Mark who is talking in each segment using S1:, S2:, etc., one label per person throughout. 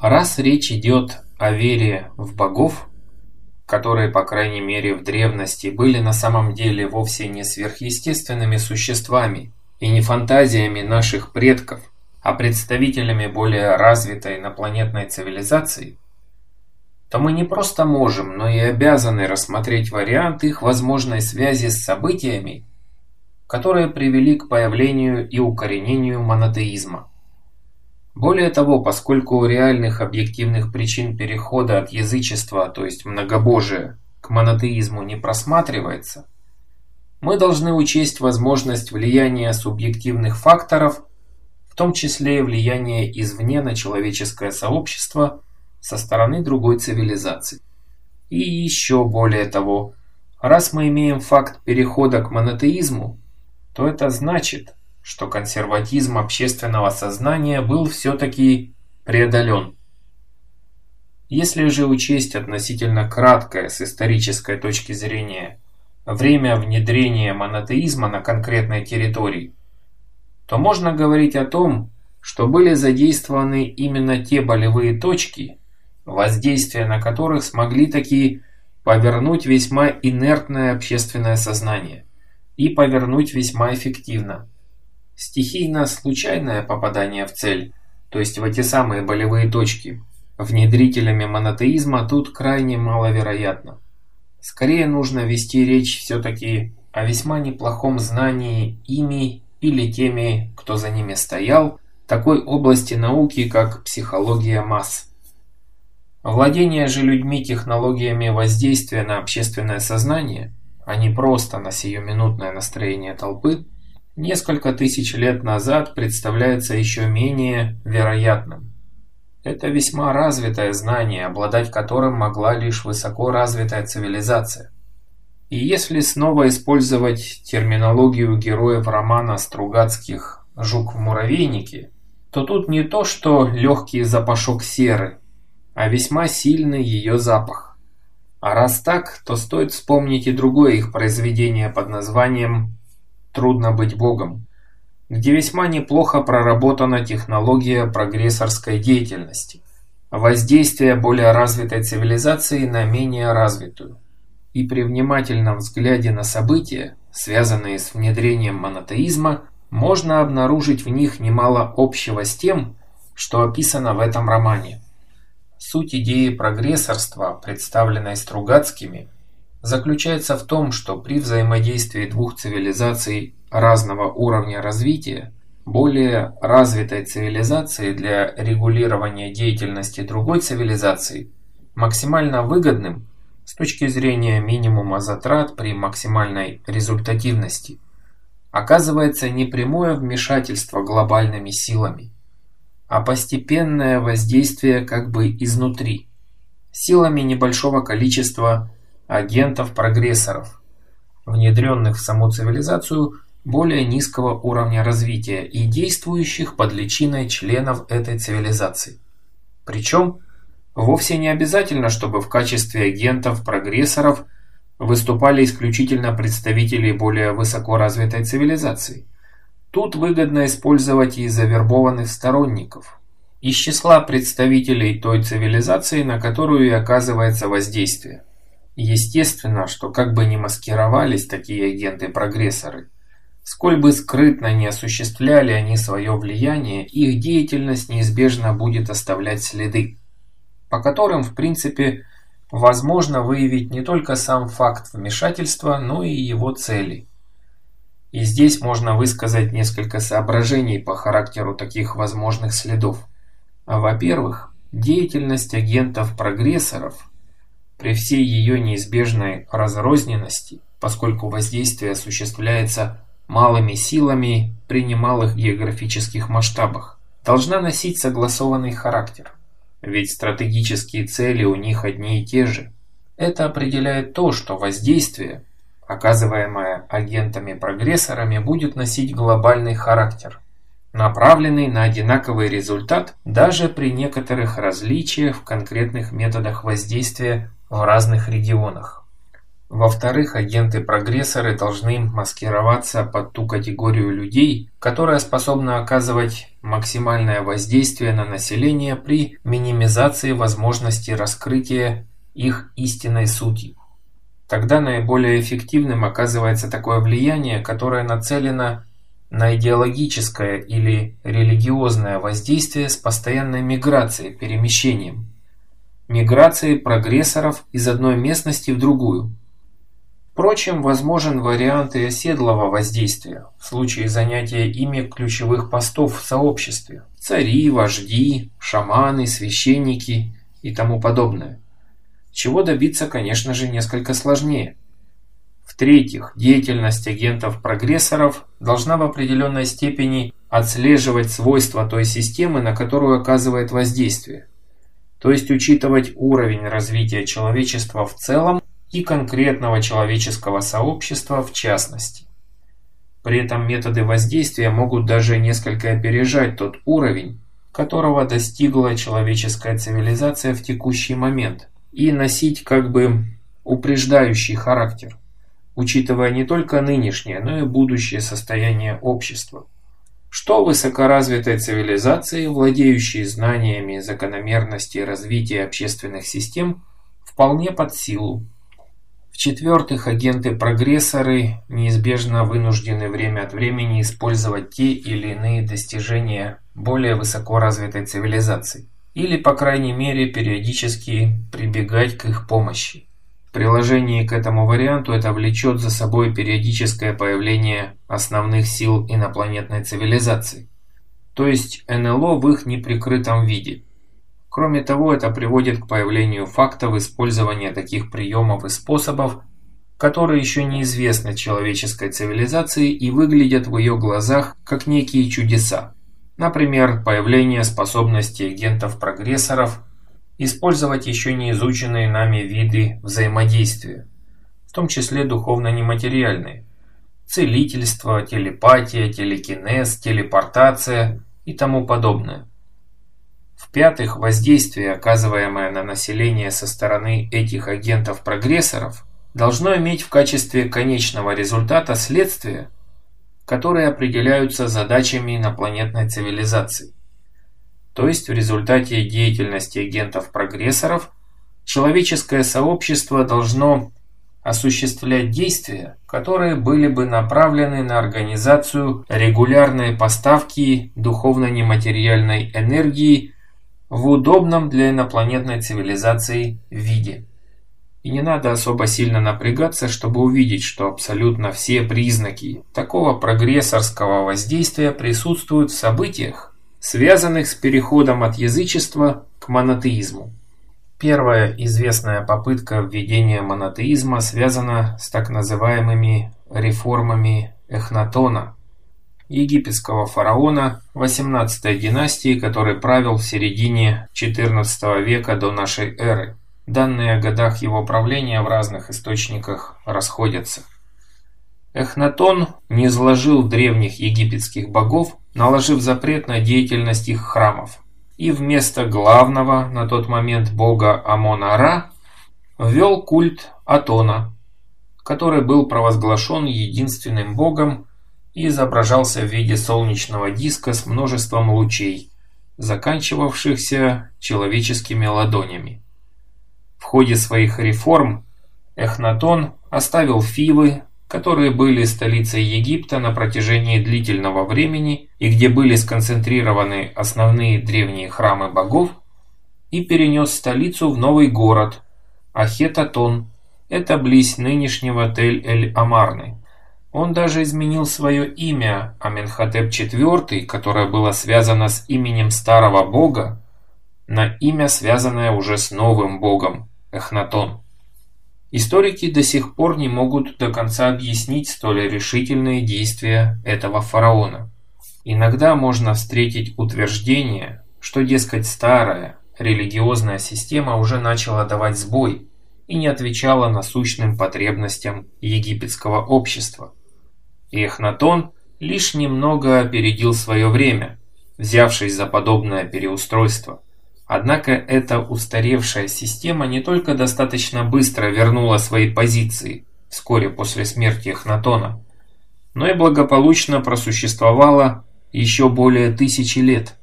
S1: Раз речь идет о вере в богов, которые, по крайней мере, в древности были на самом деле вовсе не сверхъестественными существами и не фантазиями наших предков, а представителями более развитой инопланетной цивилизации, то мы не просто можем, но и обязаны рассмотреть вариант их возможной связи с событиями, которые привели к появлению и укоренению монотеизма. Более того, поскольку реальных объективных причин перехода от язычества, то есть многобожия, к монотеизму не просматривается, мы должны учесть возможность влияния субъективных факторов, в том числе и влияние извне на человеческое сообщество со стороны другой цивилизации. И еще более того, раз мы имеем факт перехода к монотеизму, то это значит, что консерватизм общественного сознания был все-таки преодолен. Если же учесть относительно краткое с исторической точки зрения время внедрения монотеизма на конкретной территории, то можно говорить о том, что были задействованы именно те болевые точки, воздействие на которых смогли такие повернуть весьма инертное общественное сознание и повернуть весьма эффективно. Стихийно-случайное попадание в цель, то есть в эти самые болевые точки, внедрителями монотеизма тут крайне маловероятно. Скорее нужно вести речь все-таки о весьма неплохом знании ими или теми, кто за ними стоял, такой области науки, как психология масс. Владение же людьми технологиями воздействия на общественное сознание, а не просто на сиюминутное настроение толпы – несколько тысяч лет назад представляется еще менее вероятным. Это весьма развитое знание, обладать которым могла лишь высоко развитая цивилизация. И если снова использовать терминологию героев романа Стругацких «Жук в муравейнике», то тут не то, что легкий запашок серы, а весьма сильный ее запах. А раз так, то стоит вспомнить и другое их произведение под названием «Трудно быть Богом», где весьма неплохо проработана технология прогрессорской деятельности, воздействие более развитой цивилизации на менее развитую. И при внимательном взгляде на события, связанные с внедрением монотеизма, можно обнаружить в них немало общего с тем, что описано в этом романе. Суть идеи прогрессорства, представленной Стругацкими, заключается в том, что при взаимодействии двух цивилизаций разного уровня развития, более развитой цивилизации для регулирования деятельности другой цивилизации максимально выгодным с точки зрения минимума затрат при максимальной результативности оказывается не прямое вмешательство глобальными силами, а постепенное воздействие как бы изнутри, силами небольшого количества агентов-прогрессоров, внедренных в саму цивилизацию более низкого уровня развития и действующих под личиной членов этой цивилизации. Причем, вовсе не обязательно, чтобы в качестве агентов-прогрессоров выступали исключительно представители более высоко развитой цивилизации. Тут выгодно использовать и завербованных сторонников, из числа представителей той цивилизации, на которую и оказывается воздействие. Естественно, что как бы ни маскировались такие агенты-прогрессоры, сколь бы скрытно не осуществляли они свое влияние, их деятельность неизбежно будет оставлять следы, по которым, в принципе, возможно выявить не только сам факт вмешательства, но и его цели. И здесь можно высказать несколько соображений по характеру таких возможных следов. Во-первых, деятельность агентов-прогрессоров – при всей ее неизбежной разрозненности, поскольку воздействие осуществляется малыми силами при немалых географических масштабах, должна носить согласованный характер. Ведь стратегические цели у них одни и те же. Это определяет то, что воздействие, оказываемое агентами-прогрессорами, будет носить глобальный характер, направленный на одинаковый результат даже при некоторых различиях в конкретных методах воздействия в разных регионах. Во-вторых, агенты-прогрессоры должны маскироваться под ту категорию людей, которая способна оказывать максимальное воздействие на население при минимизации возможности раскрытия их истинной сути. Тогда наиболее эффективным оказывается такое влияние, которое нацелено на идеологическое или религиозное воздействие с постоянной миграцией, перемещением. Миграцией прогрессоров из одной местности в другую. Впрочем, возможен вариант и оседлого воздействия в случае занятия ими ключевых постов в сообществе. Цари, вожди, шаманы, священники и тому подобное. Чего добиться, конечно же, несколько сложнее. В-третьих, деятельность агентов-прогрессоров должна в определенной степени отслеживать свойства той системы, на которую оказывает воздействие. То есть учитывать уровень развития человечества в целом и конкретного человеческого сообщества в частности. При этом методы воздействия могут даже несколько опережать тот уровень, которого достигла человеческая цивилизация в текущий момент, и носить как бы упреждающий характер, учитывая не только нынешнее, но и будущее состояние общества. Что высокоразвитой цивилизации, владеющей знаниями закономерностей развития общественных систем, вполне под силу. В-четвертых, агенты-прогрессоры неизбежно вынуждены время от времени использовать те или иные достижения более высокоразвитой цивилизации или, по крайней мере, периодически прибегать к их помощи. Приложении к этому варианту это влечет за собой периодическое появление основных сил инопланетной цивилизации, то есть НЛО в их неприкрытом виде. Кроме того, это приводит к появлению фактов использования таких приемов и способов, которые еще неизвестны человеческой цивилизации и выглядят в ее глазах как некие чудеса. Например, появление способности агентов-прогрессоров использовать еще не изученные нами виды взаимодействия, в том числе духовно-нематериальные, целительство, телепатия, телекинез, телепортация и тому подобное. В-пятых, воздействие, оказываемое на население со стороны этих агентов-прогрессоров, должно иметь в качестве конечного результата следствия, которые определяются задачами инопланетной цивилизации. То есть в результате деятельности агентов-прогрессоров человеческое сообщество должно осуществлять действия, которые были бы направлены на организацию регулярной поставки духовно-нематериальной энергии в удобном для инопланетной цивилизации виде. И не надо особо сильно напрягаться, чтобы увидеть, что абсолютно все признаки такого прогрессорского воздействия присутствуют в событиях, связанных с переходом от язычества к монотеизму. Первая известная попытка введения монотеизма связана с так называемыми реформами Эхнатона, египетского фараона 18 династии, который правил в середине XIV века до нашей эры. Данные о годах его правления в разных источниках расходятся. Эхнатон не изложил древних египетских богов, наложив запрет на деятельность их храмов, и вместо главного на тот момент бога Амона-Ра ввел культ Атона, который был провозглашен единственным богом и изображался в виде солнечного диска с множеством лучей, заканчивавшихся человеческими ладонями. В ходе своих реформ Эхнатон оставил Фивы, которые были столицей Египта на протяжении длительного времени и где были сконцентрированы основные древние храмы богов, и перенес столицу в новый город Ахетатон, это близ нынешнего Тель-эль-Амарны. Он даже изменил свое имя Аменхотеп IV, которое было связано с именем старого бога, на имя, связанное уже с новым богом Эхнатон. Историки до сих пор не могут до конца объяснить столь решительные действия этого фараона. Иногда можно встретить утверждение, что, дескать, старая религиозная система уже начала давать сбой и не отвечала насущным потребностям египетского общества. И Эхнатон лишь немного опередил свое время, взявшись за подобное переустройство – Однако эта устаревшая система не только достаточно быстро вернула свои позиции вскоре после смерти Эхнатона, но и благополучно просуществовала еще более тысячи лет.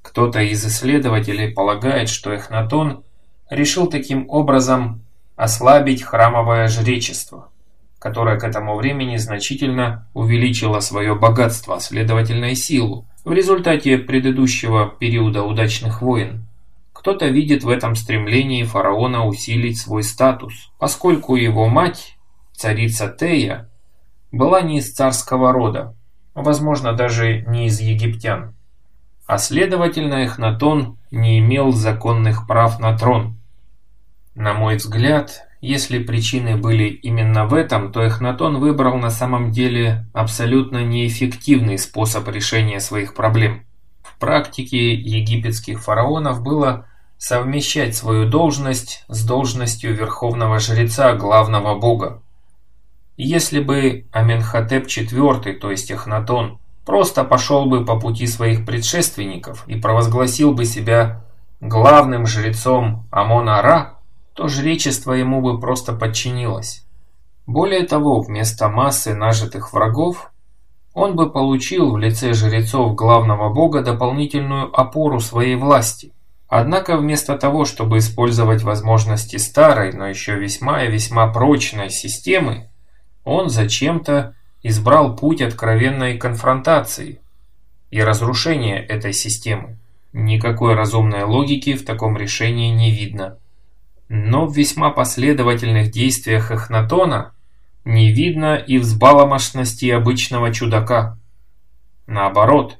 S1: Кто-то из исследователей полагает, что Эхнатон решил таким образом ослабить храмовое жречество, которое к этому времени значительно увеличило свое богатство, следовательно и силу, в результате предыдущего периода удачных войн. Кто-то видит в этом стремлении фараона усилить свой статус, поскольку его мать, царица Тея, была не из царского рода, возможно даже не из египтян, а следовательно Эхнатон не имел законных прав на трон. На мой взгляд, если причины были именно в этом, то Эхнатон выбрал на самом деле абсолютно неэффективный способ решения своих проблем. В практике египетских фараонов было совмещать свою должность с должностью верховного жреца главного бога. Если бы Аменхотеп IV, то есть Эхнатон, просто пошел бы по пути своих предшественников и провозгласил бы себя главным жрецом Амона-Ра, то жречество ему бы просто подчинилось. Более того, вместо массы нажитых врагов, он бы получил в лице жрецов главного бога дополнительную опору своей власти. Однако вместо того, чтобы использовать возможности старой, но еще весьма и весьма прочной системы, он зачем-то избрал путь откровенной конфронтации и разрушения этой системы. Никакой разумной логики в таком решении не видно. Но в весьма последовательных действиях Эхнатона не видно и взбаломошности обычного чудака. Наоборот,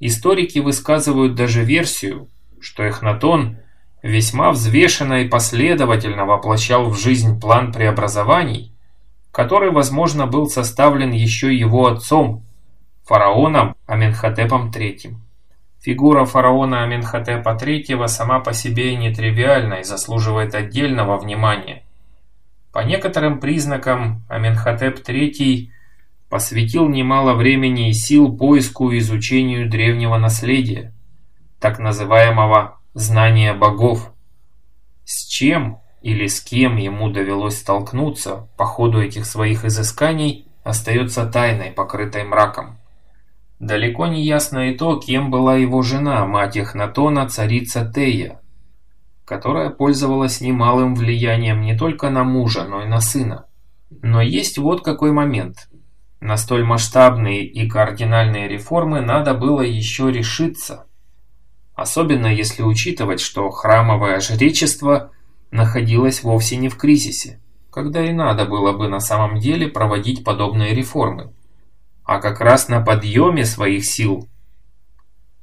S1: историки высказывают даже версию, что Эхнатон весьма взвешенно и последовательно воплощал в жизнь план преобразований, который, возможно, был составлен еще его отцом, фараоном Аменхотепом III. Фигура фараона Аменхотепа III сама по себе нетривиальна и заслуживает отдельного внимания. По некоторым признакам Аменхотеп III посвятил немало времени и сил поиску и изучению древнего наследия, так называемого «знания богов». С чем или с кем ему довелось столкнуться по ходу этих своих изысканий, остается тайной, покрытой мраком. Далеко не ясно и то, кем была его жена, мать Эхнатона, царица Тея, которая пользовалась немалым влиянием не только на мужа, но и на сына. Но есть вот какой момент. На столь масштабные и кардинальные реформы надо было еще решиться. Особенно если учитывать, что храмовое жречество находилось вовсе не в кризисе, когда и надо было бы на самом деле проводить подобные реформы а как раз на подъеме своих сил.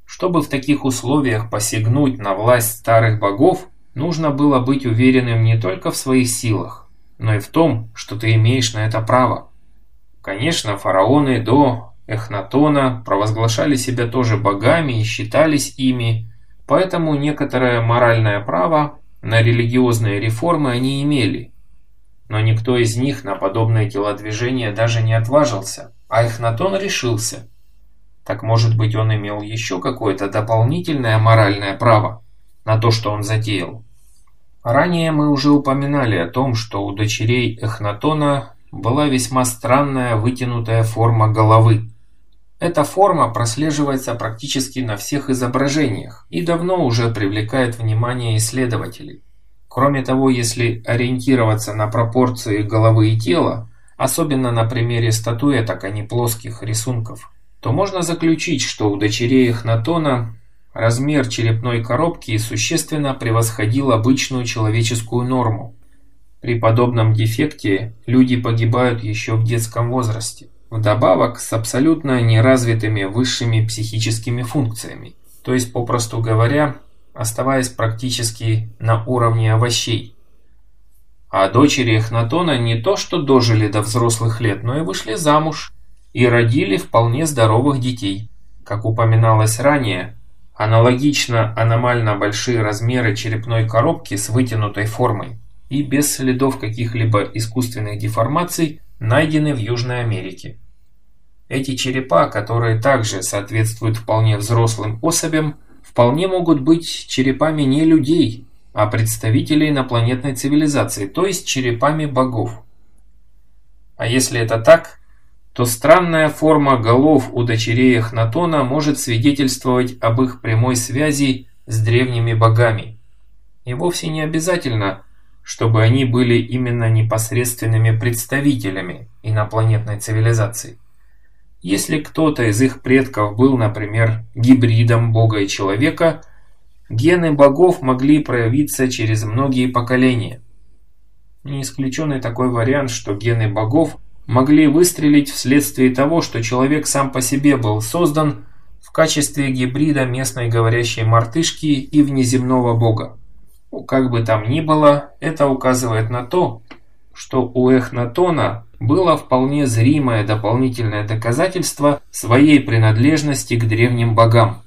S1: Чтобы в таких условиях посягнуть на власть старых богов, нужно было быть уверенным не только в своих силах, но и в том, что ты имеешь на это право. Конечно, фараоны до Эхнатона провозглашали себя тоже богами и считались ими, поэтому некоторое моральное право на религиозные реформы они имели. Но никто из них на подобное телодвижение даже не отважился. А Эхнатон решился. Так может быть он имел еще какое-то дополнительное моральное право на то, что он затеял. Ранее мы уже упоминали о том, что у дочерей Эхнатона была весьма странная вытянутая форма головы. Эта форма прослеживается практически на всех изображениях и давно уже привлекает внимание исследователей. Кроме того, если ориентироваться на пропорции головы и тела, особенно на примере статуэток, а не плоских рисунков, то можно заключить, что у дочерей Эхнатона размер черепной коробки существенно превосходил обычную человеческую норму. При подобном дефекте люди погибают еще в детском возрасте, вдобавок с абсолютно неразвитыми высшими психическими функциями, то есть, попросту говоря, оставаясь практически на уровне овощей. А дочери Эхнатона не то что дожили до взрослых лет, но и вышли замуж и родили вполне здоровых детей. Как упоминалось ранее, аналогично аномально большие размеры черепной коробки с вытянутой формой и без следов каких-либо искусственных деформаций найдены в Южной Америке. Эти черепа, которые также соответствуют вполне взрослым особям, вполне могут быть черепами не людей, а представителей инопланетной цивилизации, то есть черепами богов. А если это так, то странная форма голов у дочерей Эхнатона может свидетельствовать об их прямой связи с древними богами. И вовсе не обязательно, чтобы они были именно непосредственными представителями инопланетной цивилизации. Если кто-то из их предков был, например, гибридом бога и человека, гены богов могли проявиться через многие поколения. Не исключен и такой вариант, что гены богов могли выстрелить вследствие того, что человек сам по себе был создан в качестве гибрида местной говорящей мартышки и внеземного бога. Как бы там ни было, это указывает на то, что у Эхнатона было вполне зримое дополнительное доказательство своей принадлежности к древним богам.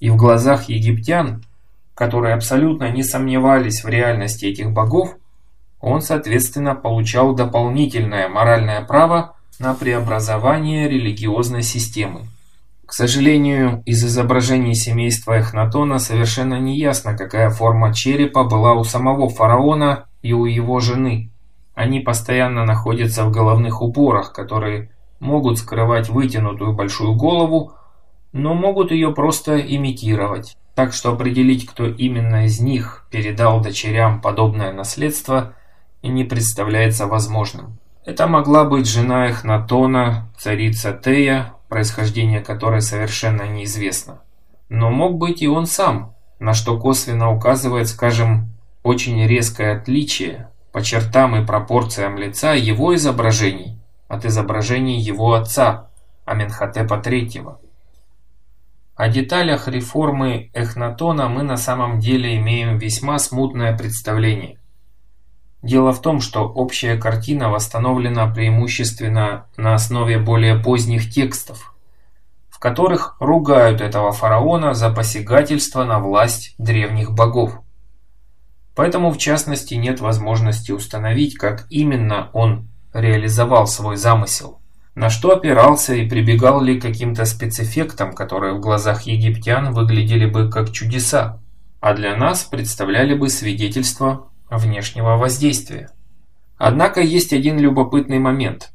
S1: И в глазах египтян, которые абсолютно не сомневались в реальности этих богов, он, соответственно, получал дополнительное моральное право на преобразование религиозной системы. К сожалению, из изображений семейства Эхнатона совершенно не ясно, какая форма черепа была у самого фараона и у его жены. Они постоянно находятся в головных уборах, которые могут скрывать вытянутую большую голову, но могут ее просто имитировать. Так что определить, кто именно из них передал дочерям подобное наследство – не представляется возможным. Это могла быть жена Эхнатона, царица Тея, происхождение которой совершенно неизвестно. Но мог быть и он сам, на что косвенно указывает, скажем, очень резкое отличие по чертам и пропорциям лица его изображений от изображений его отца, Аменхотепа III. О деталях реформы Эхнатона мы на самом деле имеем весьма смутное представление. Дело в том, что общая картина восстановлена преимущественно на основе более поздних текстов, в которых ругают этого фараона за посягательство на власть древних богов. Поэтому в частности нет возможности установить, как именно он реализовал свой замысел, на что опирался и прибегал ли к каким-то спецэффектам, которые в глазах египтян выглядели бы как чудеса, а для нас представляли бы свидетельство внешнего воздействия. Однако есть один любопытный момент.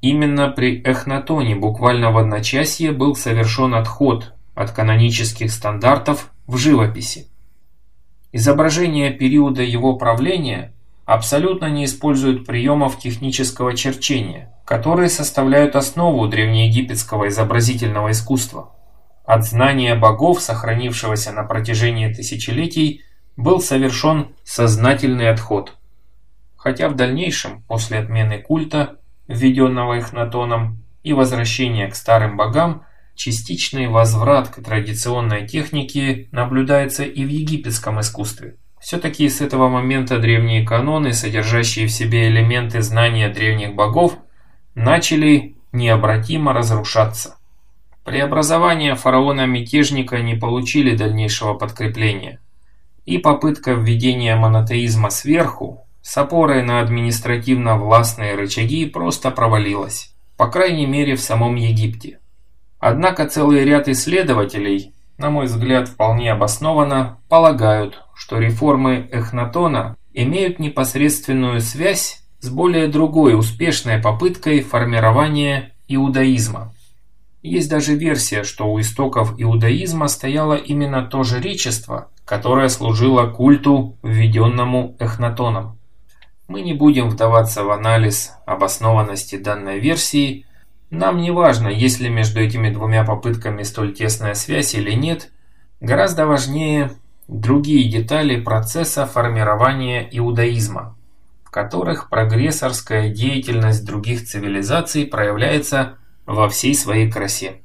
S1: Именно при Эхнатоне буквально в одночасье был совершен отход от канонических стандартов в живописи. Изображения периода его правления абсолютно не используют приемов технического черчения, которые составляют основу древнеегипетского изобразительного искусства. От знания богов, сохранившегося на протяжении тысячелетий, был совершен сознательный отход. Хотя в дальнейшем, после отмены культа, введенного Эхнатоном, и возвращения к старым богам, частичный возврат к традиционной технике наблюдается и в египетском искусстве. Все-таки с этого момента древние каноны, содержащие в себе элементы знания древних богов, начали необратимо разрушаться. Преобразования фараона-мятежника не получили дальнейшего подкрепления и попытка введения монотеизма сверху с опорой на административно-властные рычаги просто провалилась, по крайней мере в самом Египте. Однако целый ряд исследователей, на мой взгляд вполне обоснованно, полагают, что реформы Эхнатона имеют непосредственную связь с более другой успешной попыткой формирования иудаизма. Есть даже версия, что у истоков иудаизма стояло именно то же речество, которая служила культу, введенному Эхнатоном. Мы не будем вдаваться в анализ обоснованности данной версии. Нам не важно, есть ли между этими двумя попытками столь тесная связь или нет. Гораздо важнее другие детали процесса формирования иудаизма, в которых прогрессорская деятельность других цивилизаций проявляется во всей своей красе.